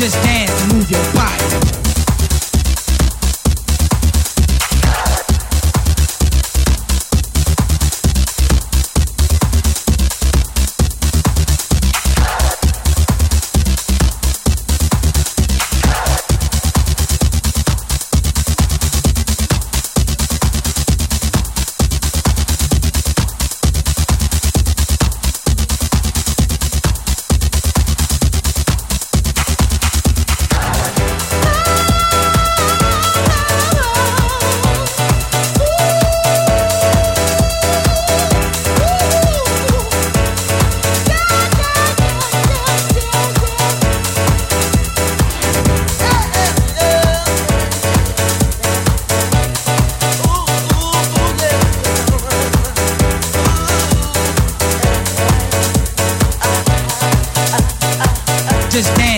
just dance. just dance.